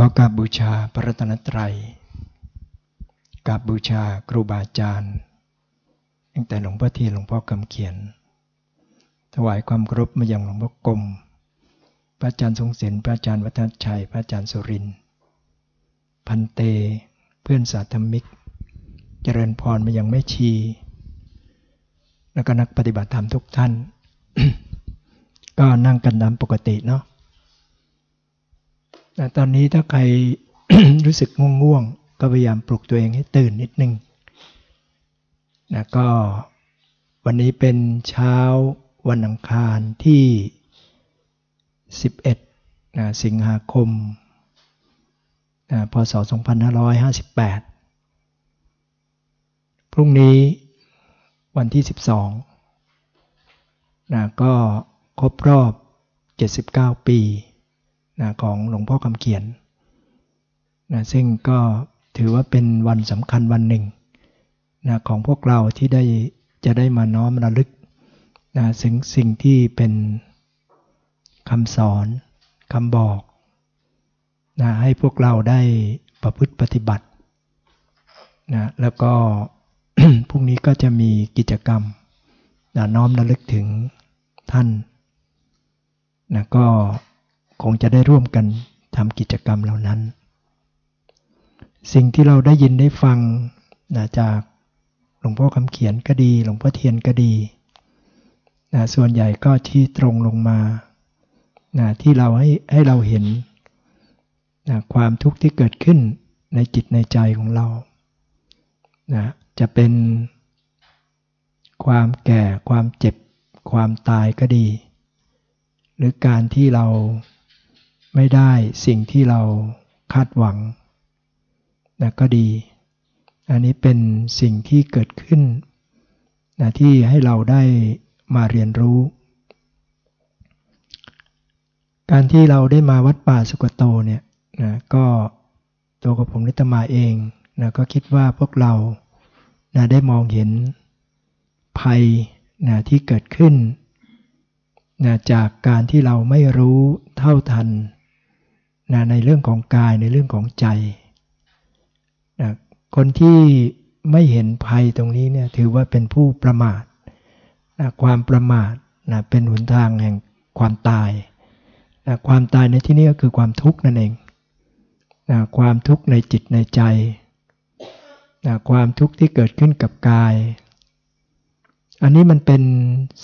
ก็กราบบูชาพระรัตนตรัยกราบบูชาครูบาอาจารย์ตั้งแต่หลวงพ่อเทียนหลวงพ่อคำเขียน ถวายความเคารพมาอย่างหลวงพ่อกรมพระอาจารย์ทรงศิลป์พระอาจารย์วัฒนชัย พระอาจารย์สุรินพันเต เพื่อนสาธมิก เจริญพรมาอย่างไม่ชี แล้วก็นักปฏิบัติธรรมทุกท่าน ก็นั่งกันตามปกติเนาะ ต่ตอนนี้ถ้าใครรู้สึกง่วงๆ ก็พยายามปลุกตัวเองให้ตื่นนิดนึงนะก็วันนี้เป็นเช้าวันอังคารที่ 11นะสิงหาคมนะพศ 2558 พรุ่งนี้วันที่ 12นะก็ครบรอบ 79 ปี นะของหลวงพ่อคำเขียนนะซึ่งก็ถือว่าเป็นวันสำคัญวันหนึ่งนะของพวกเราที่ได้จะได้มาน้อมระลึกนะสิ่งสิ่งที่เป็นคำสอนคำบอกนะให้พวกเราได้ประพฤติปฏิบัตินะแล้วก็พรุ่งนี้ก็จะมีกิจกรรมนะน้อมระลึกถึงท่านนะก็ คงจะได้ร่วมกันทำกิจกรรมเหล่านั้น สิ่งที่เราได้ยินได้ฟังนะจากหลวงพ่อคำเขียนก็ดี หลวงพ่อเทียนก็ดีนะส่วนใหญ่ก็ที่ตรงลงมานะที่เราให้ให้เราเห็นนะความทุกข์ที่เกิดขึ้นในจิตในใจของเรานะจะเป็นความแก่ความเจ็บความตายก็ดี หรือการที่เรา ไม่ได้สิ่งที่เราคาดหวังนะก็ดี อันนี้เป็นสิ่งที่เกิดขึ้นนะที่ให้เราได้มาเรียนรู้ การที่เราได้มาวัดป่าสุกโตเนี่ยนะก็ตัวกับผมนิตมาเองนะก็คิดว่าพวกเรานะได้มองเห็นภัยนะที่เกิดขึ้นนะจากการที่เราไม่รู้เท่าทัน นะในเรื่องของกายในเรื่องของใจนะคนที่ไม่เห็นภัยตรงนี้เนี่ยถือว่าเป็นผู้ประมาทนะความประมาทนะเป็นหนทางแห่งความตายนะความตายในที่นี้ก็คือความทุกข์นั่นเองนะความทุกข์ในจิตในใจนะความทุกข์ที่เกิดขึ้นกับกาย อันนี้มันเป็น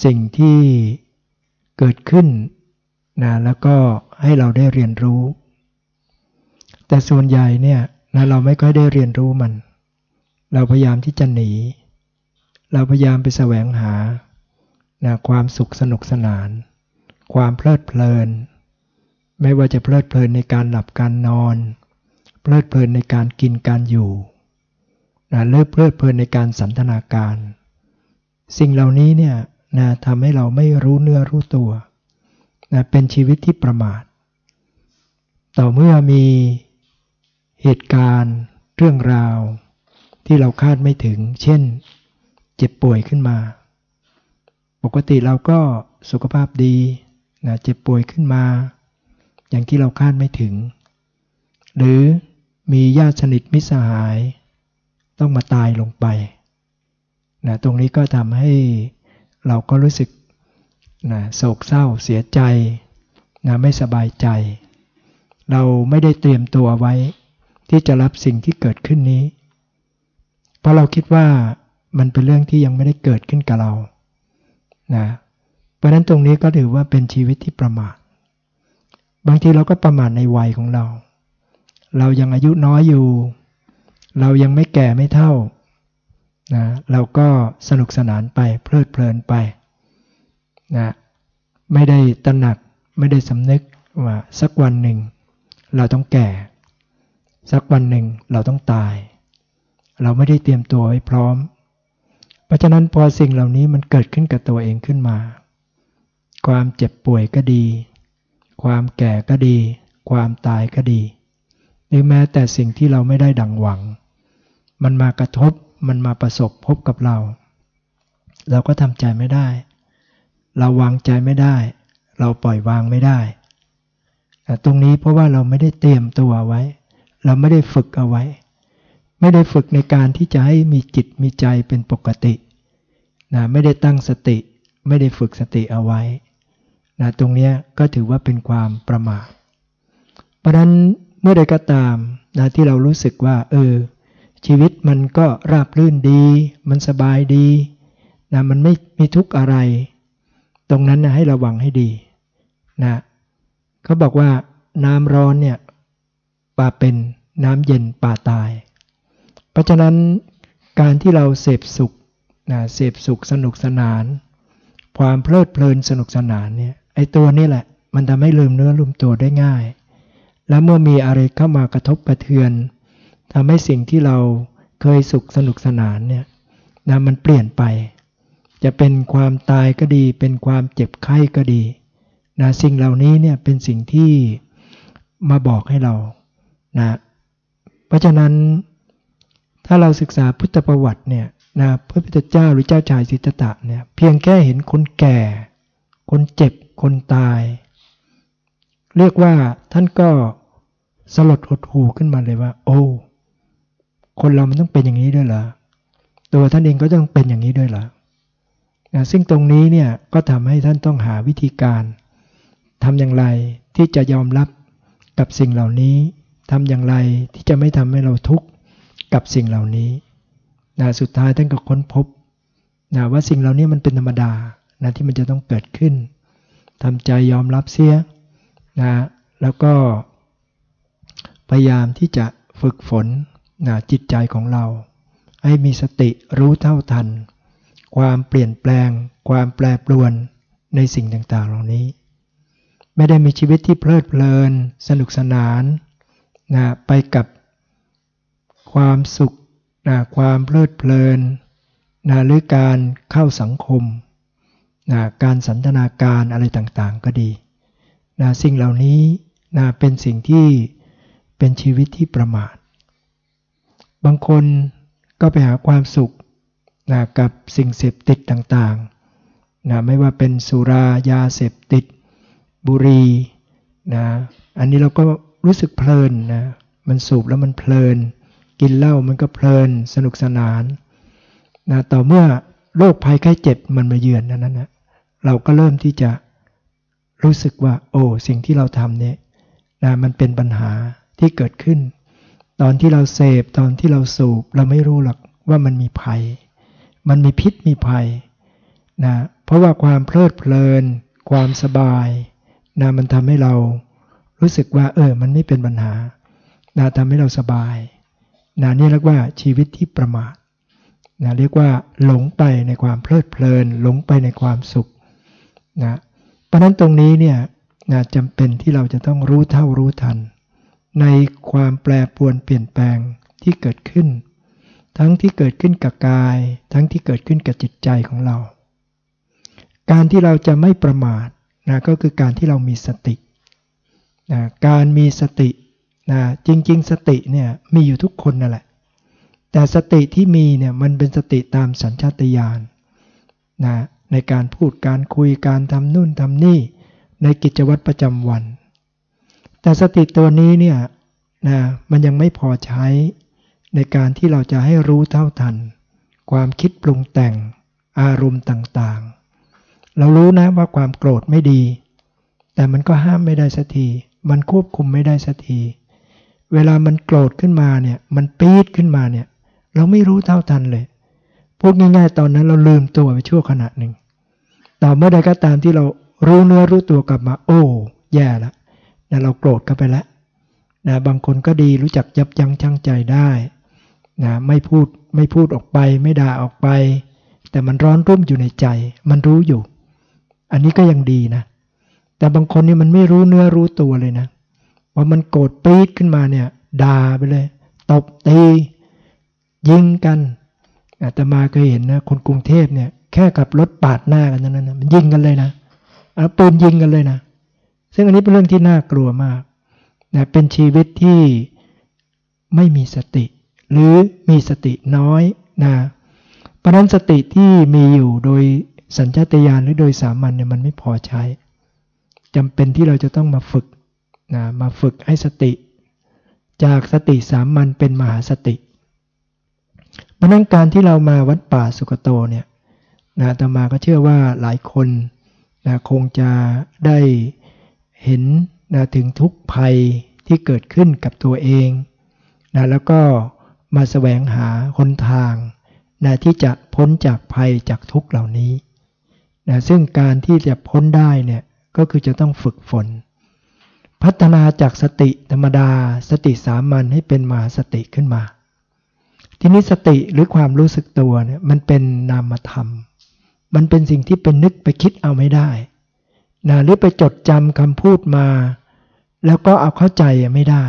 สิ่งที่เกิดขึ้นนะแล้วก็ให้เราได้เรียนรู้ แต่ส่วนใหญ่เนี่ยนะเราไม่ค่อยได้เรียนรู้มัน เราพยายามที่จะหนี เราพยายามไปแสวงหานะความสุขสนุกสนาน ความเพลิดเพลิน ไม่ว่าจะเพลิดเพลินในการหลับการนอน เพลิดเพลินในการกินการอยู่นะเลิกเพลิดเพลินในการสันทนาการ สิ่งเหล่านี้เนี่ยนะทำให้เราไม่รู้เนื้อรู้ตัวนะเป็นชีวิตที่ประมาท ต่อเมื่อมี เหตุการณ์เรื่องราว ที่เราคาดไม่ถึง เช่น เจ็บป่วยขึ้นมา ปกติเราก็สุขภาพดีนะเจ็บป่วยขึ้นมา อย่างที่เราคาดไม่ถึง หรือมีญาติสนิทมิสหาย ต้องมาตายลงไปนะตรงนี้ก็ทำให้เราก็รู้สึกนะโศกเศร้าเสียใจนะไม่สบายใจ เราไม่ได้เตรียมตัวไว้ ที่จะรับสิ่งที่เกิดขึ้นนี้ เพราะเราคิดว่ามันเป็นเรื่องที่ยังไม่ได้เกิดขึ้นกับเรานะเพราะนั้นตรงนี้ก็ถือว่าเป็นชีวิตที่ประมาทบางทีเราก็ประมาทในวัยของเรา เรายังอายุน้อยอยู่ เรายังไม่แก่ไม่เท่านะเราก็สนุกสนานไปเพลิดเพลินไปนะไม่ได้ตระหนักไม่ได้สำนึกว่าสักวันหนึ่ง เราต้องแก่ สักวันหนึ่งเราต้องตาย เราไม่ได้เตรียมตัวไว้พร้อม เพราะฉะนั้นพอสิ่งเหล่านี้มันเกิดขึ้นกับตัวเองขึ้นมา ความเจ็บป่วยก็ดี ความแก่ก็ดี ความตายก็ดี หรือแม้แต่สิ่งที่เราไม่ได้ดังหวัง มันมากระทบมันมาประสบพบกับเรา เราก็ทำใจไม่ได้ เราวางใจไม่ได้ เราปล่อยวางไม่ได้ ตรงนี้เพราะว่าเราไม่ได้เตรียมตัวไว้ เราไม่ได้ฝึกเอาไว้ ไม่ได้ฝึกในการที่จะให้มีจิตมีใจเป็นปกตินะไม่ได้ตั้งสติ ไม่ได้ฝึกสติเอาไว้นะตรงนี้ก็ถือว่าเป็นความประมาทเพราะนั้นเมื่อใดก็ตามนะที่เรารู้สึกว่า เออ ชีวิตมันก็ราบรื่นดี มันสบายดีนะมันไม่มีทุกข์อะไร ตรงนั้นนะให้ระวังให้ดีนะเขาบอกว่าน้ำร้อนเนี่ย ป่าเป็นน้ำเย็นป่าตาย เพราะฉะนั้นการที่เราเสพสุขนะเสพสุขสนุกสนาน ความเพลิดเพลินสนุกสนานเนี่ยไอตัวนี้แหละ มันทำให้ลืมเนื้อลืมตัวได้ง่าย แล้วเมื่อมีอะไรเข้ามากระทบกระเทือนทำให้สิ่งที่เราเคยสุขสนุกสนานเนี่ยนะมันเปลี่ยนไป จะเป็นความตายก็ดี เป็นความเจ็บไข้ก็ดีนะสิ่งเหล่านี้เนี่ยเป็นสิ่งที่มาบอกให้เรา นะเพราะฉะนั้นถ้าเราศึกษาพุทธประวัติเนี่ยนะพระพุทธเจ้าหรือเจ้าชายสิทธัตถะเนี่ยเพียงแค่เห็นคนแก่ คนเจ็บคนตาย เรียกว่าท่านก็สลดหดหูขึ้นมาเลยว่า โอ้คนเรามันต้องเป็นอย่างนี้ด้วยเหรอตัวท่านเองก็ต้องเป็นอย่างนี้ด้วยเหรอนะซึ่งตรงนี้เนี่ยก็ทำให้ท่านต้องหาวิธีการทำอย่างไรที่จะยอมรับกับสิ่งเหล่านี้ ทำอย่างไรที่จะไม่ทำให้เราทุกข์กับสิ่งเหล่านี้นะสุดท้ายท่านก็ค้นพบนะว่าสิ่งเหล่านี้มันเป็นธรรมดานะที่มันจะต้องเกิดขึ้นทำใจยอมรับเสียนะแล้วก็พยายามที่จะฝึกฝนนะจิตใจของเรา ให้มีสติรู้เท่าทัน ความเปลี่ยนแปลง ความแปรปรวนในสิ่งต่างๆเหล่านี้ ไม่ได้มีชีวิตที่เพลิดเพลิน สนุกสนาน นะไปกับความสุขนะความเพลิดเพลินนะหรือการเข้าสังคมนะการสันทนาการอะไรต่างๆก็ดีนะสิ่งเหล่านี้นะเป็นสิ่งที่เป็นชีวิตที่ประมาท บางคนก็ไปหาความสุขนะกับสิ่งเสพติดต่างๆนะไม่ว่าเป็นสุรายาเสพติดบุรีนะอันนี้เราก็ รู้สึกเพลินนะ มันสูบแล้วมันเพลิน กินเหล้ามันก็เพลิน สนุกสนานนะต่อเมื่อโรคภัยไข้เจ็บมันมาเยือนนั้นนะเราก็เริ่มที่จะรู้สึกว่า โอ้สิ่งที่เราทำเนี่ยนะมันเป็นปัญหาที่เกิดขึ้น ตอนที่เราเสพตอนที่เราสูบเราไม่รู้หรอกว่ามันมีภัย มันมีพิษมีภัยนะเพราะว่าความเพลิดเพลิน ความสบายนะมันทำให้เรา รู้สึกว่า เออ มันไม่เป็นปัญหานะทำให้เราสบายนะนี่เรียกว่าชีวิตที่ประมาทนะเรียกว่าหลงไปในความเพลิดเพลิน หลงไปในความสุขนะเพราะนั้นตรงนี้เนี่ยนะจำเป็นที่เราจะต้องรู้เท่ารู้ทัน ในความแปรปรวนเปลี่ยนแปลงที่เกิดขึ้น ทั้งที่เกิดขึ้นกับกาย ทั้งที่เกิดขึ้นกับจิตใจของเรา การที่เราจะไม่ประมาทนะก็คือการที่เรามีสติ นะการมีสตินะจริง ๆ สติเนี่ยมีอยู่ทุกคนนั่นแหละ แต่สติที่มีเนี่ยมันเป็นสติตามสัญชาตญาณนะในการพูดการคุยการทำนู่นทำนี่ในกิจวัตรประจำวัน แต่สติตัวนี้เนี่ยนะมันยังไม่พอใช้ในการที่เราจะให้รู้เท่าทัน ความคิดปรุงแต่งอารมณ์ต่างๆ เรารู้นะว่าความโกรธไม่ดี แต่มันก็ห้ามไม่ได้สักที มันควบคุมไม่ได้สักที เวลามันโกรธขึ้นมาเนี่ย มันปี๊ดขึ้นมาเนี่ย เราไม่รู้เท่าทันเลย พูดง่ายๆตอนนั้นเราลืมตัวไปชั่วขณะหนึ่ง ต่อเมื่อใดก็ตามที่เรารู้เนื้อรู้ตัวกลับมา โอ้ แย่ละนะเราโกรธกันไปแล้วนะบางคนก็ดีรู้จักยับยั้งชั่งใจได้นะไม่พูดไม่พูดออกไป ไม่ด่าออกไป แต่มันร้อนรุ่มอยู่ในใจ มันรู้อยู่ อันนี้ก็ยังดีนะ แต่บางคนนี่มันไม่รู้เนื้อรู้ตัวเลยนะว่ามันโกรธปี๊ดขึ้นมาเนี่ยด่าไปเลยตบตียิงกันอาตมาเคยเห็นนะคนกรุงเทพเนี่ยแค่ขับรถปาดหน้ากันนั้นนะมันยิงกันเลยนะเอาปืนยิงกันเลยนะ ซึ่งอันนี้เป็นเรื่องที่น่ากลัวมากนะเป็นชีวิตที่ไม่มีสติ หรือมีสติน้อยนะเพราะนั้นสติที่มีอยู่โดยสัญชาตญาณหรือโดยสามัญเนี่ยมันไม่พอใช้ จำเป็นที่เราจะต้องมาฝึกนะมาฝึกให้สติ จากสติสามัญเป็นมหาสติเพราะนั้นการที่เรามาวัดป่าสุกโตเนี่ยนะตมาก็เชื่อว่าหลายคนนะคงจะได้เห็นนะถึงทุกภัยที่เกิดขึ้นกับตัวเองนะแล้วก็มาแสวงหาคนทางนะที่จะพ้นจากภัยจากทุกเหล่านี้นะซึ่งการที่จะพ้นได้เนี่ย ก็คือจะต้องฝึกฝน พัฒนาจากสติธรรมดา สติสามัญให้เป็นมหาสติขึ้นมา ทีนี้สติหรือความรู้สึกตัวเนี่ยมันเป็นนามธรรม มันเป็นสิ่งที่เป็นนึกไปคิดเอาไม่ได้นะหรือไปจดจำคำพูดมา แล้วก็เอาเข้าใจไม่ได้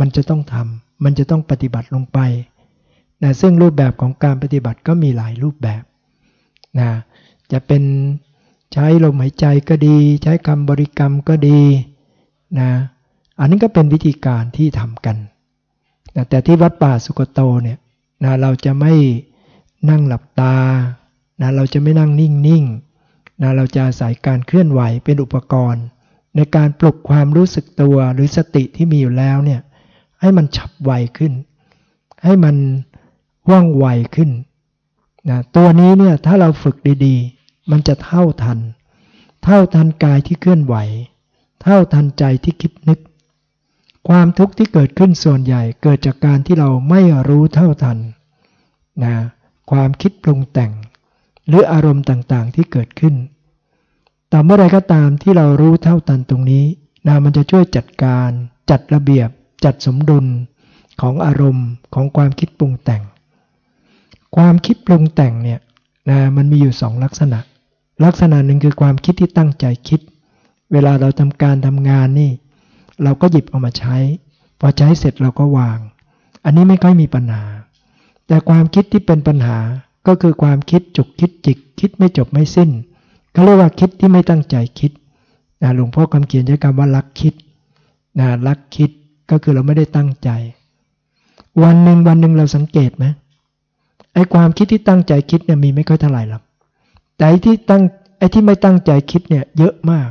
มันจะต้องทำมันจะต้องปฏิบัติลงไปนะซึ่งรูปแบบของการปฏิบัติก็มีหลายรูปแบบนะจะเป็น ใช้ลมหายใจก็ดี ใช้คำบริกรรมก็ดีนะอันนี้ก็เป็นวิธีการที่ทำกันนะแต่ที่วัดป่าสุกโตเนี่ยนะเราจะไม่นั่งหลับตานะเราจะไม่นั่งนิ่งๆนะเราจะอาศัยการเคลื่อนไหวเป็นอุปกรณ์ ในการปลุกความรู้สึกตัวหรือสติที่มีอยู่แล้วเนี่ยให้มันฉับไวขึ้น ให้มันว่องไวขึ้นนะตัวนี้เนี่ยถ้าเราฝึกดีๆ มันจะเท่าทัน เท่าทันกายที่เคลื่อนไหว เท่าทันใจที่คิดนึก ความทุกข์ที่เกิดขึ้นส่วนใหญ่เกิดจากการที่เราไม่รู้เท่าทันนะความคิดปรุงแต่ง หรืออารมณ์ต่างๆที่เกิดขึ้น แต่เมื่อไรก็ตามที่เรารู้เท่าทันตรงนี้นะมันจะช่วยจัดการจัดระเบียบ จัดสมดุลของอารมณ์ของความคิดปรุงแต่ง ความคิดปรุงแต่งเนี่ยนะมันมีอยู่สองลักษณะ ลักษณะหนึ่งคือความคิดที่ตั้งใจคิด เวลาเราทำการทำงานนี่ เราก็หยิบเอามาใช้ พอใช้เสร็จเราก็วาง อันนี้ไม่ค่อยมีปัญหา แต่ความคิดที่เป็นปัญหาก็คือความคิดจุกคิดจิก คิดไม่จบไม่สิ้นเขาเรียกว่าคิดที่ไม่ตั้งใจคิดนะหลวงพ่อคำเขียนใช้คำว่าลักคิดนะลักคิดก็คือเราไม่ได้ตั้งใจ วันหนึ่งวันหนึ่งเราสังเกตไหมไอ้ความคิดที่ตั้งใจคิดเนี่ยมีไม่ค่อยเท่าไหร่หรอก แต่ไอ้ที่ตั้งไอ้ที่ไม่ตั้งใจคิดเนี่ยเยอะมาก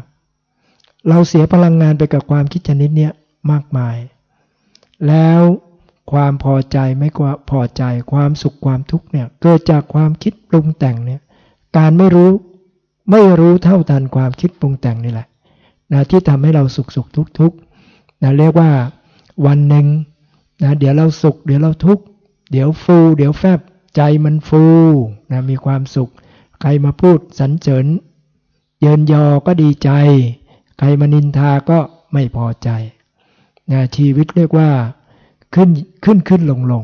เราเสียพลังงานไปกับความคิดชนิดเนี้ยมากมาย แล้วความพอใจไม่กว่าพอใจความสุขความทุกข์เนี่ยเกิดจากความคิดปรุงแต่งเนี่ยการไม่รู้ไม่รู้เท่าทันความคิดปรุงแต่งนี่แหละนะที่ทำให้เราสุขสุขทุกทุกนะเรียกว่าวันหนึ่งนะเดี๋ยวเราสุข เดี๋ยวเราทุกข์เดี๋ยวฟู เดี๋ยวแฟบใจมันฟูนะมีความสุข ใครมาพูดสรรเสริญ เยินยอก็ดีใจ ใครมานินทาก็ไม่พอใจนะชีวิตเรียกว่าขึ้นขึ้นขึ้นลงลง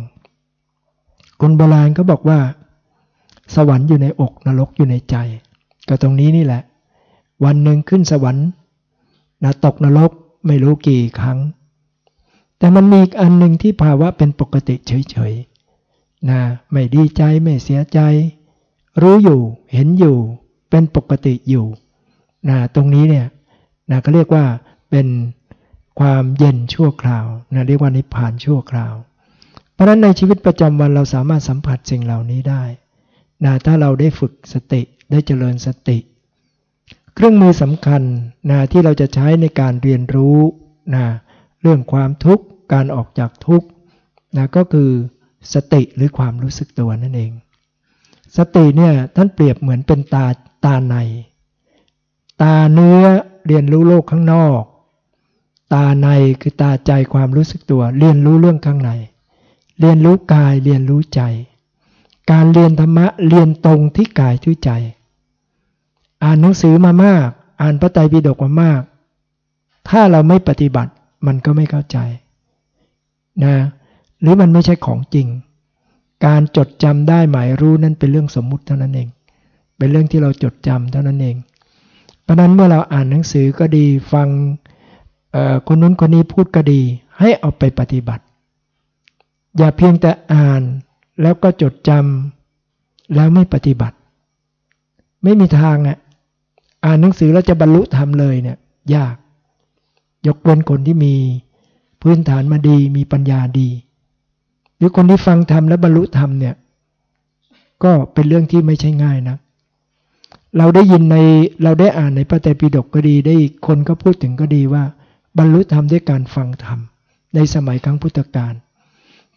คนโบราณก็บอกว่า สวรรค์อยู่ในอกนรกอยู่ในใจ ก็ตรงนี้นี่แหละ วันหนึ่งขึ้นสวรรค์นะตกนรกไม่รู้กี่ครั้ง แต่มันมีอันหนึ่งที่ภาวะเป็นปกติเฉยๆนะไม่ดีใจไม่เสียใจ รู้อยู่เห็นอยู่เป็นปกติอยู่นะตรงนี้เนี่ยนะก็เรียกว่าเป็นความเย็นชั่วคราวนะเรียกว่านิพพานชั่วคราว เพราะฉะนั้นในชีวิตประจำวันเราสามารถสัมผัสสิ่งเหล่านี้ได้นะถ้าเราได้ฝึกสติได้เจริญสติ เครื่องมือสำคัญนะที่เราจะใช้ในการเรียนรู้นะเรื่องความทุกข์การออกจากทุกข์นะก็คือสติหรือความรู้สึกตัวนั่นเอง สติเนี่ยท่านเปรียบเหมือนเป็นตาตาใน ตาเนื้อเรียนรู้โลกข้างนอก ตาในคือตาใจความรู้สึกตัว เรียนรู้เรื่องข้างใน เรียนรู้กายเรียนรู้ใจ การเรียนธรรมะเรียนตรงที่กายที่ใจ อ่านหนังสือมามาก อ่านพระไตรปิฎกมามาก ถ้าเราไม่ปฏิบัติมันก็ไม่เข้าใจนะหรือมันไม่ใช่ของจริง การจดจำได้หมายรู้นั้นเป็นเรื่องสมมุติเท่านั้นเอง เป็นเรื่องที่เราจดจำเท่านั้นเอง เพราะนั้นเมื่อเราอ่านหนังสือก็ดีฟังคนนู้นคนนี้พูดก็ดี ให้เอาไปปฏิบัติ อย่าเพียงแต่อ่านแล้วก็จดจำแล้วไม่ปฏิบัติ ไม่มีทางอะอ่านหนังสือแล้วจะบรรลุธรรมเลยเนี่ยยาก ยกเว้นคนที่มีพื้นฐานมาดีมีปัญญาดี รือคนที่ฟังธรรมและบรรลุธรรมเนี่ย ก็เป็นเรื่องที่ไม่ใช่ง่ายนะเราได้ยินในเราได้อ่านในพระไตรปิฎกก็ดีได้คนก็พูดถึงก็ดีว่า บรรลุธรรมด้วยการฟังธรรม ในสมัยครั้งพุทธกาล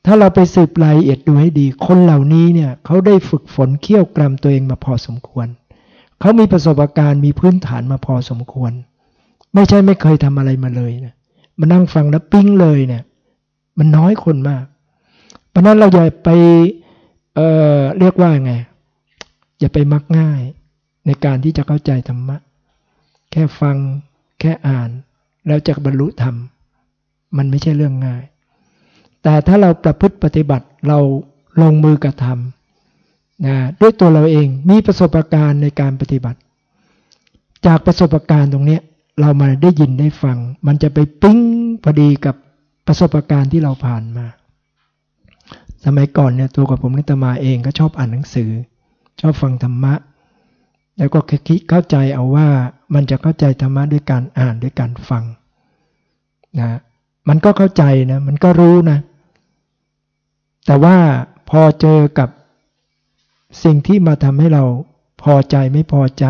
ถ้าเราไปสืบรายละเอียดดูให้ดี คนเหล่านี้เนี่ยเขาได้ฝึกฝนเคี่ยวกรำตัวเองมาพอสมควร เขามีประสบการณ์มีพื้นฐานมาพอสมควร ไม่ใช่ไม่เคยทำอะไรมาเลยนะมานั่งฟังแล้วปิ้งเลยเนี่ย มันน้อยคนมาก ราะนั้นเราอย่าไปเอ่อเรียกว่าไง อย่าไปมักง่ายในการที่จะเข้าใจธรรมะ แค่ฟังแค่อ่าน แล้วจะบรรลุธรรม มันไม่ใช่เรื่องง่าย แต่ถ้าเราประพฤติปฏิบัติเราลงมือกระทำนะด้วยตัวเราเองมีประสบการณ์ในการปฏิบัติ จากประสบการณ์ตรงนี้เรามาได้ยินได้ฟัง มันจะไปปิ้งพอดีกับประสบการณ์ที่เราผ่านมา สมัยก่อนเนี่ยตัวกับผมนิตมาเองก็ชอบอ่านหนังสือ ชอบฟังธรรมะ แล้วก็คิดเข้าใจเอาว่ามันจะเข้าใจธรรมะด้วยการอ่านด้วยการฟังนะมันก็เข้าใจนะมันก็รู้นะ แต่ว่าพอเจอกับสิ่งที่มาทำให้เราพอใจไม่พอใจ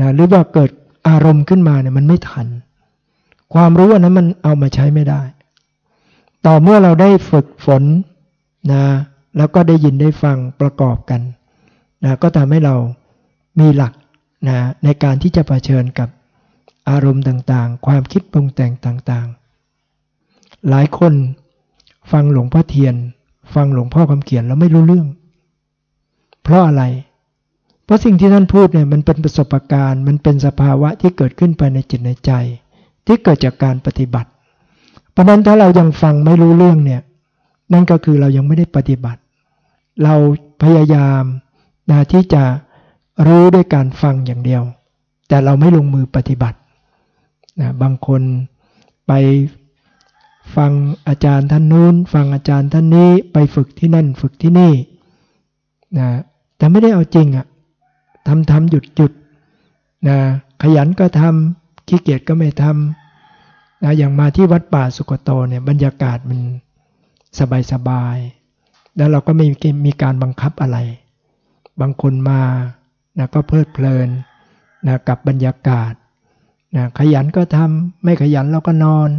นะหรือว่าเกิดอารมณ์ขึ้นมาเนี่ยมันไม่ทัน ความรู้อันนั้นมันเอามาใช้ไม่ได้ ต่อเมื่อเราได้ฝึกฝนนะแล้วก็ได้ยินได้ฟังประกอบกันนะก็ทำให้เรามีหลักนะในการที่จะะเผชิญกับอารมณ์ต่างๆ ความคิดปรุงแต่งต่างๆ หลายคนฟังหลวงพ่อเทียน ฟังหลวงพ่อคำเขียนแล้วไม่รู้เรื่อง เพราะอะไร เพราะสิ่งที่ท่านพูดเนี่ยมันเป็นประสบการณ์ มันเป็นสภาวะที่เกิดขึ้นภายในจิตในใจ ที่เกิดจากการปฏิบัติ เพราะนั้นถ้าเรายังฟังไม่รู้เรื่องเนี่ย นั่นก็คือเรายังไม่ได้ปฏิบัติ เราพยายามนะที่จะรู้ด้วยการฟังอย่างเดียว แต่เราไม่ลงมือปฏิบัตินะบางคนไปฟังอาจารย์ท่านนู้น ฟังอาจารย์ท่านนี้ไปฝึกที่นั่นฝึกที่นี่นะแต่ไม่ได้เอาจริงอะ่ะทำทำหยุดหยุดนะขยันก็ทำขี้เกียจก็ไม่ทำ นะอย่างมาที่วัดป่าสุกโตเนี่ยบรรยากาศมันสบายสบายแล้วเราก็ไม่มีการบังคับอะไร บางคนมานะก็เพลิดเพลินนะกับบรรยากาศนะขยันก็ทำไม่ขยันเราก็นอน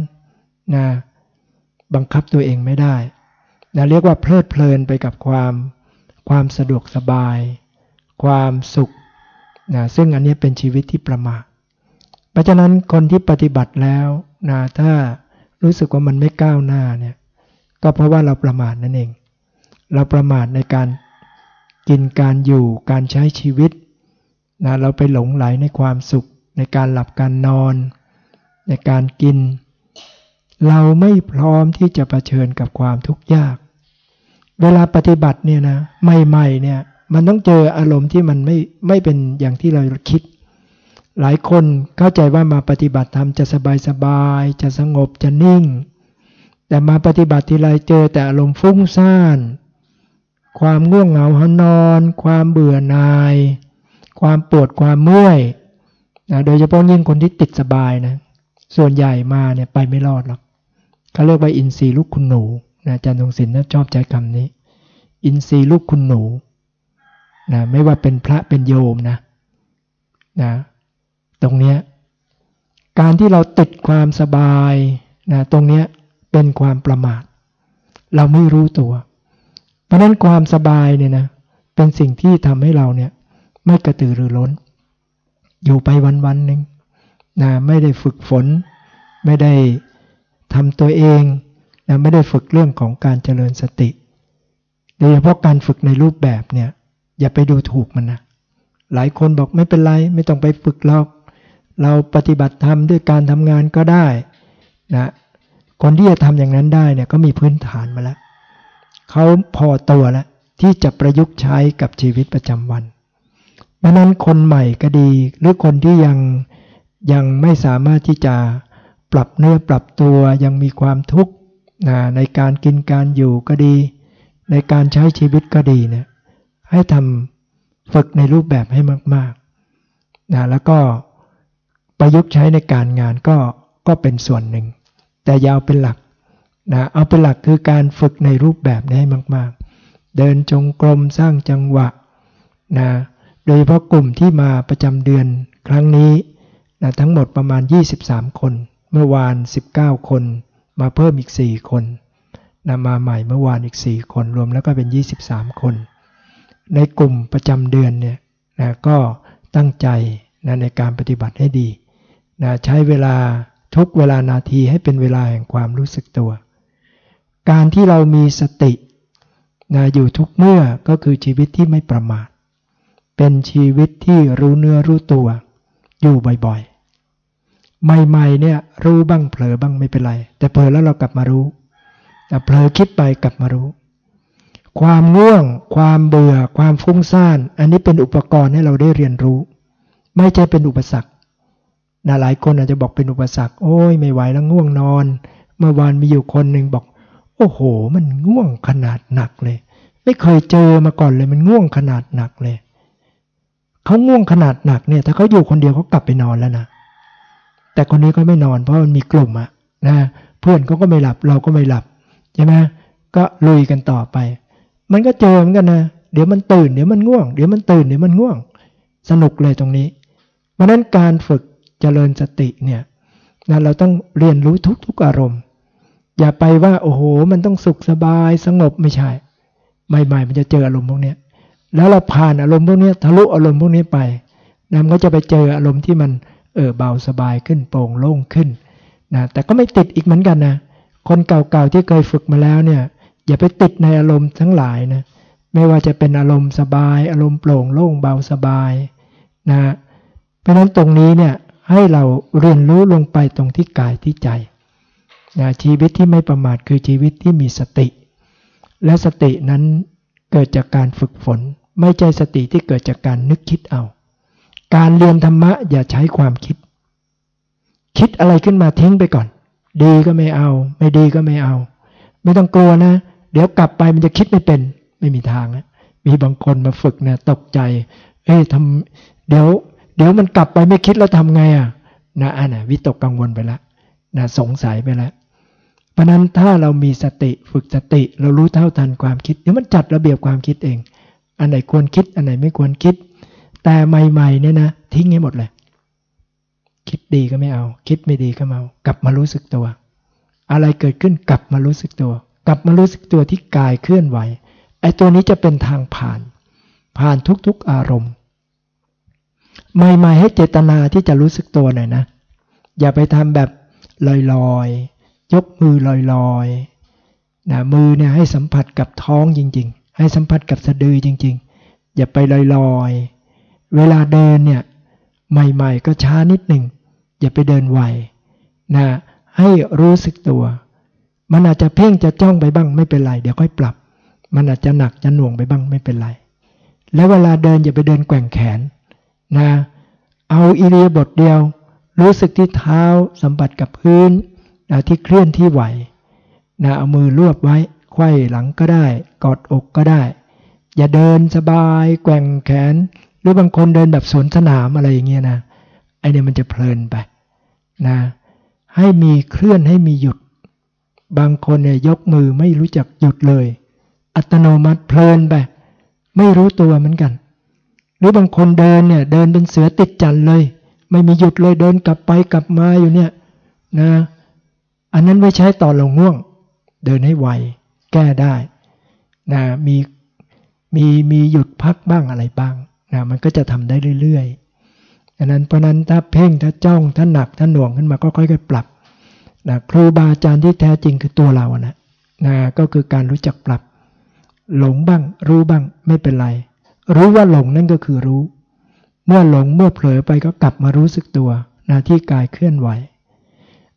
นะบังคับตัวเองไม่ได้นะเรียกว่าเพลิดเพลินไปกับความความสะดวกสบาย ความสุขนะซึ่งอันนี้เป็นชีวิตที่ประมาท เพราะฉะนั้นคนที่ปฏิบัติแล้วนะถ้ารู้สึกว่ามันไม่ก้าวหน้าเนี่ยก็เพราะว่าเราประมาทนั่นเอง เราประมาทในการกินการอยู่การใช้ชีวิตนะเราไปหลงไหลในความสุข ในการหลับการนอน ในการกิน เราไม่พร้อมที่จะะเผชิญกับความทุกข์ยาก เวลาปฏิบัติเนี่ยนะใหม่ๆเนี่ยมันต้องเจออารมณ์ที่มันไม่ไม่เป็นอย่างที่เราคิด หลายคนเข้าใจว่ามาปฏิบัติธรรมจะสบายสบายจะสงบจะนิ่ง แต่มาปฏิบัติทีไรเจอแต่อารมณ์ฟุ้งซ่าน ความง่วงเหงาหานอน ความเบื่อหน่าย ความปวดความเมื่อยนะโดยเฉพาะยิ่งคนที่ติดสบายนะ ส่วนใหญ่มาเนี่ยไปไม่รอดหรอกเขาเรียกว่าอินทรีย์ลูกคุณหนูนะอาจารย์ทงศิลป์ชอบใช้คำนี้ อินทรีย์ลูกคุณหนูนะไม่ว่าเป็นพระเป็นโยมนะนะ ตรงเนี้ยการที่เราติดความสบายนะตรงเนี้ยเป็นความประมาท เราไม่รู้ตัว เพราะนั้นความสบายเนี่ยนะเป็นสิ่งที่ทำให้เราเนี่ยไม่กระตือรือร้น อยู่ไปวันวันหนึ่งนะไม่ได้ฝึกฝน ไม่ได้ทำตัวเองนะไม่ได้ฝึกเรื่องของการเจริญสติโดยเฉพาะการฝึกในรูปแบบเนี่ยอย่าไปดูถูกมันนะหลายคนบอกไม่เป็นไร ไม่ต้องไปฝึกหรอก เราปฏิบัติธรรมด้วยการทำงานก็ได้นะคนที่จะทำอย่างนั้นได้เนี่ยก็มีพื้นฐานมาแล้วเขาพอตัวแล้วที่จะประยุกต์ใช้กับชีวิตประจำวันเพราะนั้นคนใหม่ก็ดี หรือคนที่ยังยังไม่สามารถที่จะปรับเนื้อปรับตัวยังมีความทุกข์นะในการกินการอยู่ก็ดี ในการใช้ชีวิตก็ดีเนี่ยให้ทำฝึกในรูปแบบให้มากๆนะแล้วก็ ประยุกต์ใช้ในการงานก็ก็เป็นส่วนหนึ่ง แต่ยาวเป็นหลักนะเอาเป็นหลักคือการฝึกในรูปแบบนี้ให้มาก ๆ เดินจงกรมสร้างจังหวะนะโดยเฉพาะกลุ่มที่มาประจำเดือนครั้งนี้นะทั้งหมดประมาณ 23 คน เมื่อวาน 19 คน มาเพิ่มอีก 4 คนนำมาใหม่เมื่อวานอีก 4 คนรวมแล้วก็เป็น 23 คน ในกลุ่มประจำเดือนเนี่ยนะก็ตั้งใจนะในการปฏิบัติให้ดี นะใช้เวลาทุกเวลานาทีให้เป็นเวลาแห่งความรู้สึกตัว การที่เรามีสตินะอยู่ทุกเมื่อก็คือชีวิตที่ไม่ประมาท เป็นชีวิตที่รู้เนื้อรู้ตัวอยู่บ่อยๆ ใหม่ๆเนี่ยรู้บ้างเผลอบ้างไม่เป็นไร แต่เผลอแล้วเรากลับมารู้ แต่เผลอคิดไปกลับมารู้ ความง่วง ความเบื่อ ความฟุ้งซ่าน อันนี้เป็นอุปกรณ์ให้เราได้เรียนรู้ ไม่ใช่เป็นอุปสรรค นะหลายคนอาจจะบอกเป็นอุปสรรค โอ้ยไม่ไหวแล้วง่วงนอน เมื่อวานมีอยู่คนหนึ่งบอก โอ้โห มันง่วงขนาดหนักเลย ไม่เคยเจอมาก่อนเลยมันง่วงขนาดหนักเลยเขาง่วงขนาดหนักเนี่ยถ้าเขาอยู่คนเดียวเขากลับไปนอนแล้วนะแต่คนนี้ก็ไม่นอนเพราะมันมีกลุ่มอะนะเพื่อนเขาก็ไม่หลับเราก็ไม่หลับใช่ไหมก็ลุยกันต่อไป มันก็เจอเหมือนกันนะเดี๋ยวมันตื่นเดี๋ยวมันง่วง เดี๋ยวมันตื่นเดี๋ยวมันง่วง สนุกเลยตรงนี้เพราะนั้นการฝึก เจริญสติเนี่ยนะเราต้องเรียนรู้ทุกๆอารมณ์ อย่าไปว่าโอ้โห มันต้องสุขสบายสงบไม่ใช่ใหม่ๆมันจะเจออารมณ์พวกนี้แล้วเราผ่านอารมณ์พวกนี้ทะลุอารมณ์พวกนี้ไปนะมันก็จะไปเจออารมณ์ที่มันเออเบาสบายขึ้นโปร่งโล่งขึ้นนะแต่ก็ไม่ติดอีกเหมือนกันนะคนเก่าๆที่เคยฝึกมาแล้วเนี่ย อย่าไปติดในอารมณ์ทั้งหลายนะไม่ว่าจะเป็นอารมณ์สบาย อารมณ์โปร่งโล่งเบาสบายนะเพราะนั้นตรงนี้เนี่ย ให้เราเรียนรู้ลงไปตรงที่กายที่ใจนะชีวิตที่ไม่ประมาทคือชีวิตที่มีสติ และสตินั้นเกิดจากการฝึกฝน ไม่ใช่สติที่เกิดจากการนึกคิดเอา การเรียนธรรมะอย่าใช้ความคิด คิดอะไรขึ้นมาทิ้งไปก่อน ดีก็ไม่เอา ไม่ดีก็ไม่เอา ไม่ต้องกลัวนะ เดี๋ยวกลับไปมันจะคิดไม่เป็น ไม่มีทางนะมีบางคนมาฝึกนะตกใจ เอ้ยทำเดี๋ยว เดี๋ยวมันกลับไปไม่คิดแล้วทำไงอะนะอันน่ะวิตกกังวลไปแล้วนะสงสัยไปแล้วเพราะนั้นถ้าเรามีสติฝึกสติ เรารู้เท่าทันความคิดเดี๋ยวมันจัดระเบียบความคิดเอง อันไหนควรคิด อันไหนไม่ควรคิด แต่ใหม่ๆเนี่ยนะทิ้งให้หมดเลย คิดดีก็ไม่เอา คิดไม่ดีก็ไม่เอากลับมารู้สึกตัว อะไรเกิดขึ้นกลับมารู้สึกตัว กลับมารู้สึกตัวที่กายเคลื่อนไหวไอ้ตัวนี้จะเป็นทางผ่าน ผ่านทุกๆอารมณ์ ใหม่ๆให้เจตนาที่จะรู้สึกตัวหน่อยนะ อย่าไปทำแบบลอยๆ ยกมือลอยๆนะมือเนี่ยให้สัมผัสกับท้องจริง ๆ ให้สัมผัสกับสะดือจริง ๆ อย่าไปลอยๆ เวลาเดินเนี่ยใหม่ๆ ก็ช้านิดหนึ่ง อย่าไปเดินไวนะให้รู้สึกตัว มันอาจจะเพ่งจะจ้องไปบ้างไม่เป็นไร เดี๋ยวค่อยปรับ มันอาจจะหนักจะหน่วงไปบ้างไม่เป็นไร แล้วเวลาเดินอย่าไปเดินแกว่งแขน นะ เอาอิริยาบถเดียว รู้สึกที่เท้าสัมผัสกับพื้นนะที่เคลื่อนที่ไหวนะเอามือรวบไว้ไขว้หลังก็ได้ กอดอกก็ได้ อย่าเดินสบายแกว่งแขน หรือบางคนเดินแบบสวนสนามอะไรอย่างเงี้ยนะไอเนี่ยมันจะเพลินไปนะให้มีเคลื่อนให้มีหยุด บางคนเนี่ยยกมือไม่รู้จักหยุดเลย อัตโนมัติเพลินไป ไม่รู้ตัวเหมือนกัน รือบางคนเดินเนี่ยเดินเป็นเสือติดจันเลย ไม่มีหยุดเลยเดินกลับไปกลับมาอยู่เนี่ยนะอันนั้นไม่ใช้ต่อลงง่วง เดินให้ไวแก้ได้นะมีมีมีหยุดพักบ้างอะไรบ้างนะมันก็จะทำได้เรื่อยๆอันนั้นเพราะนั้นถ้าเพ่งถ้าจ้องถ้าหนักถ้าหน่วงขึ้นมาก็ค่อยๆปรับนะครูบาอาจารย์ที่แท้จริงคือตัวเรานะนะก็คือการรู้จักปรับ หลงบ้างรู้บ้างไม่เป็นไร รู้ว่าหลงนั่นก็คือรู้ เมื่อหลงเมื่อเผลอไปก็กลับมารู้สึกตัวนะที่กายเคลื่อนไหว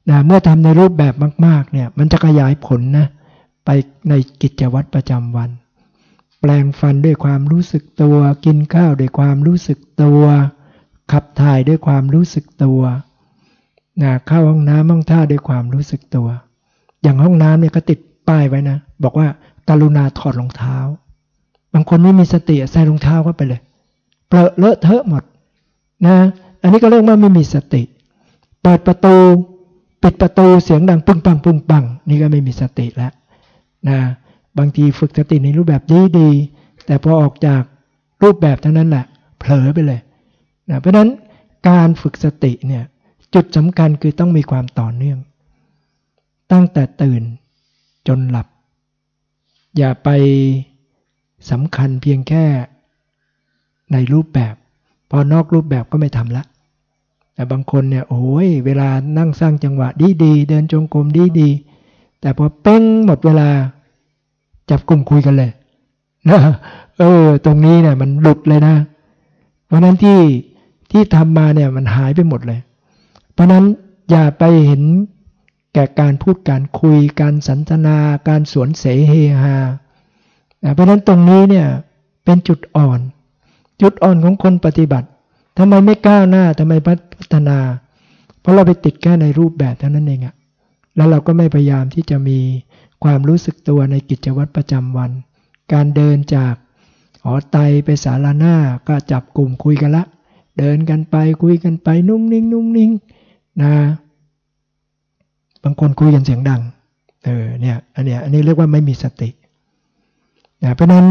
นะเมื่อทำในรูปแบบมาก ๆ เนี่ย มันจะขยายผลนะไปในกิจวัตรประจำวัน แปลงฟันด้วยความรู้สึกตัว กินข้าวด้วยความรู้สึกตัว ขับถ่ายด้วยความรู้สึกตัวนะเข้าห้องน้ำห้องท่าด้วยความรู้สึกตัว อย่างห้องน้ำเนี่ยก็ติดป้ายไว้นะ บอกว่าการุณาถอดรองเท้าางคนไม่มีสติใส่รองเท้าเข้าไปเลยเปลอะเลอะเทอะหมดนะ อันนี้ก็เรียกว่าไม่มีสติ เปิดประตู ปิดประตูเสียงดังปึ้งปังปึ้งปัง นี่ก็ไม่มีสติแล้วนะบางทีฝึกสติในรูปแบบดีดีแต่พอออกจากรูปแบบเท่านั้นแหละเผลอไปเลยนะเพราะฉะนั้นการฝึกสติเนี่ยจุดสำคัญคือต้องมีความต่อเนื่อง ตั้งแต่ตื่นจนหลับ อย่าไป สำคัญเพียงแค่ในรูปแบบ พอนอกรูปแบบก็ไม่ทำละ แต่บางคนเนี่ยโอ้ยเวลานั่งสร้างจังหวะดีดีเดินจงกรมดีดีแต่พอเป้งหมดเวลา จับกลุ่มคุยกันเลยนะเออ ตรงนี้เนี่ยมันหลุดเลยนะ เพราะนั้นที่ที่ทำมาเนี่ยมันหายไปหมดเลย เพราะนั้นอย่าไปเห็นแก่การพูดการคุยการสันทนา การสวนเสเฮฮา เพราะนั้นตรงนี้เนี่ยเป็นจุดอ่อน จุดอ่อนของคนปฏิบัติทำไมไม่ก้าวหน้าทำไมพัฒนา เพราะเราไปติดแค่ในรูปแบบเท่านั้นเองอะแล้วเราก็ไม่พยายามที่จะมีความรู้สึกตัวในกิจวัตรประจำวัน การเดินจากหอไตไปสาราหน้าก็จับกลุ่มคุยกันละ เดินกันไปคุยกันไปนุ่งนิ่งนุ่งนิ่งนะบางคนคุยกันเสียงดังเออเนี่ยอันเนี้ยอันนี้เรียกว่าไม่มีสติ นะเพราะนั้น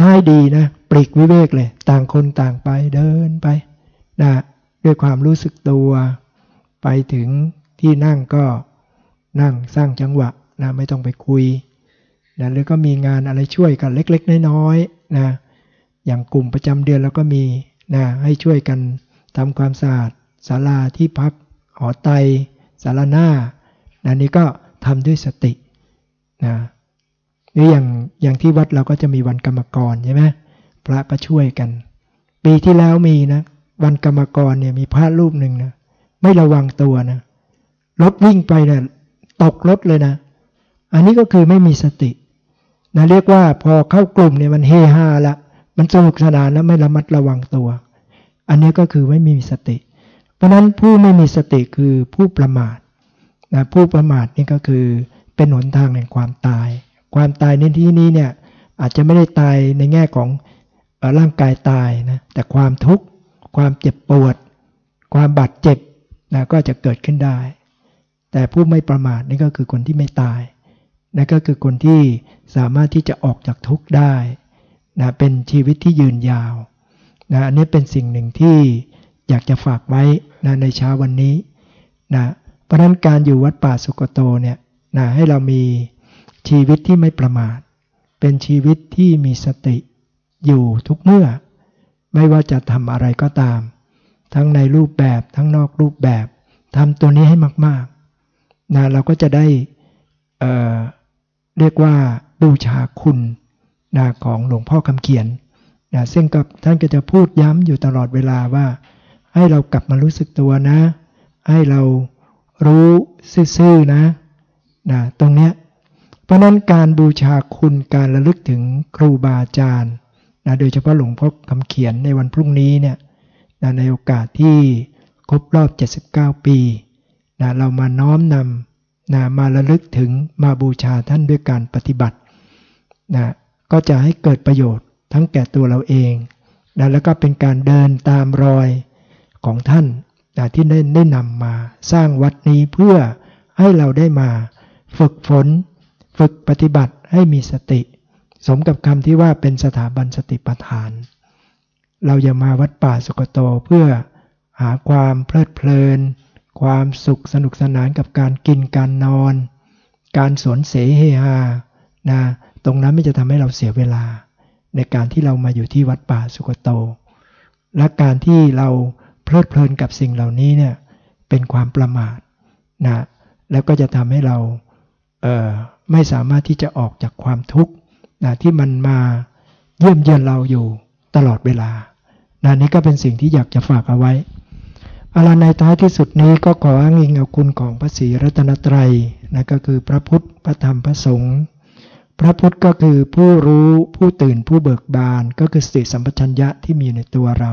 ท้ายดีนะปลีกวิเวกเลย ต่างคนต่างไปเดินไปนะด้วยความรู้สึกตัว ไปถึงที่นั่งก็นั่งสร้างจังหวะนะไม่ต้องไปคุยนะหรือก็มีงานอะไรช่วยกันเล็ก ๆ น้อยๆนะอย่างกลุ่มประจำเดือนเราก็มีนะให้ช่วยกันทำความสะอาดศาลาที่พักหอไตศาลาหน้านะนี่ก็ทำด้วยสตินะ หรืออย่างอย่างที่วัดเราก็จะมีวันกรรมกรใช่ไหมพระก็ช่วยกัน ปีที่แล้วมีนะวันกรรมกรเนี่ยมีพระรูปหนึ่งนะไม่ระวังตัวนะรถวิ่งไปเนะี่ยตกรถเลยนะ อันนี้ก็คือไม่มีสตินะเรียกว่าพอเข้ากลุ่มเนี่ยมันเฮฮาละมันสนุกสนานแล้วไม่ระมัดระวังตัว อันนี้ก็คือไม่มีสติ เพราะนั้นผู้ไม่มีสติคือผู้ประมาทนะผู้ประมาทนี่ก็คือเป็นหนทางแห่งความตาย ความตายในที่นี้เนี่ยอาจจะไม่ได้ตายในแง่ของร่างกายตายนะแต่ความทุกข์ ความเจ็บปวด ความบาดเจ็บนะก็จะเกิดขึ้นได้ แต่ผู้ไม่ประมาทนี่ก็คือคนที่ไม่ตายนั่นก็คือคนที่สามารถที่จะออกจากทุกข์ได้นะเป็นชีวิตที่ยืนยาวนะอันนี้เป็นสิ่งหนึ่งที่อยากจะฝากไว้นะในเช้าวันนี้นะเพราะนั้นการอยู่วัดป่าสุกโตเนี่ยนะให้เรามี ชีวิตที่ไม่ประมาท เป็นชีวิตที่มีสติอยู่ทุกเมื่อ ไม่ว่าจะทำอะไรก็ตาม ทั้งในรูปแบบทั้งนอกรูปแบบทำตัวนี้ให้มากๆนะเราก็จะได้เเรียกว่าบูชาคุณนะของหลวงพ่อคำเขียนนะซึ่งกับท่านก็จะพูดย้ำอยู่ตลอดเวลาว่า ให้เรากลับมารู้สึกตัวนะ ให้เรารู้ซื่อๆนะนะตรงเนี้ย เพราะนั้นการบูชาคุณการระลึกถึงครูบาอาจารย์นะโดยเฉพาะหลวงพ่อคำเขียนในวันพรุ่งนี้เนี่ยนะในโอกาสที่ครบรอบ 79 ปีนะเรามาน้อมนำนะมาระลึกถึงมาบูชาท่านด้วยการปฏิบัตินะก็จะให้เกิดประโยชน์ทั้งแก่ตัวเราเองนะแล้วก็เป็นการเดินตามรอยของท่านนะที่ได้ได้นำมาสร้างวัดนี้เพื่อให้เราได้มาฝึกฝน ฝึกปฏิบัติให้มีสติ สมกับคำที่ว่าเป็นสถาบันสติปัฏฐาน เราอย่ามาวัดป่าสุกโตเพื่อหาความเพลิดเพลิน ความสุขสนุกสนานกับการกินการนอน การสวนเสเฮฮานะตรงนั้นไม่จะทำให้เราเสียเวลา ในการที่เรามาอยู่ที่วัดป่าสุกโต และการที่เราเพลิดเพลินกับสิ่งเหล่านี้เนี่ยเป็นความประมาทนะแล้วก็จะทำให้เราเไม่สามารถที่จะออกจากความทุกข์นะที่มันมาเยี่ยมเยียนเราอยู่ตลอดเวลานะนี่ก็เป็นสิ่งที่อยากจะฝากเอาไว้อะไรในท้ายที่สุดนี้ก็ขออ้างอิงเอาคุณของพระศรีรัตนตรัยนะก็คือพระพุทธ พระธรรม พระสงฆ์ พระพุทธก็คือผู้รู้ผู้ตื่นผู้เบิกบาน ก็คือสติสัมปชัญญะที่มีในตัวเรา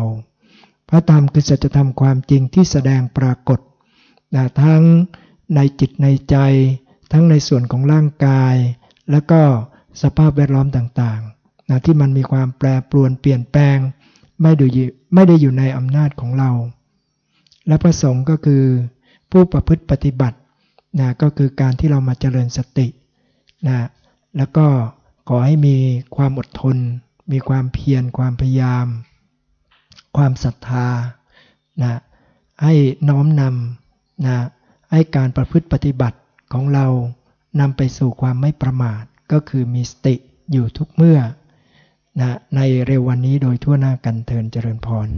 พระธรรมคือสัจธรรมความจริงที่แสดงปรากฏนะทั้งในจิตในใจ ทั้งในส่วนของร่างกาย แล้วก็สภาพแวดล้อมต่างๆนะที่มันมีความแปรปรวนเปลี่ยนแปลง ไม่ได้ไม่ได้อยู่ในอำนาจของเรา และประสงค์ก็คือผู้ประพฤติปฏิบัตินะก็คือการที่เรามาเจริญสตินะแล้วก็ขอให้มีความอดทน มีความเพียร ความพยายาม ความศรัทธานะให้น้อมนำนะให้การประพฤติปฏิบัติ ของเรานำไปสู่ความไม่ประมาท ก็คือมีสติอยู่ทุกเมื่อนะในเร็ววันนี้โดยทั่วหน้ากันเทินเจริญพร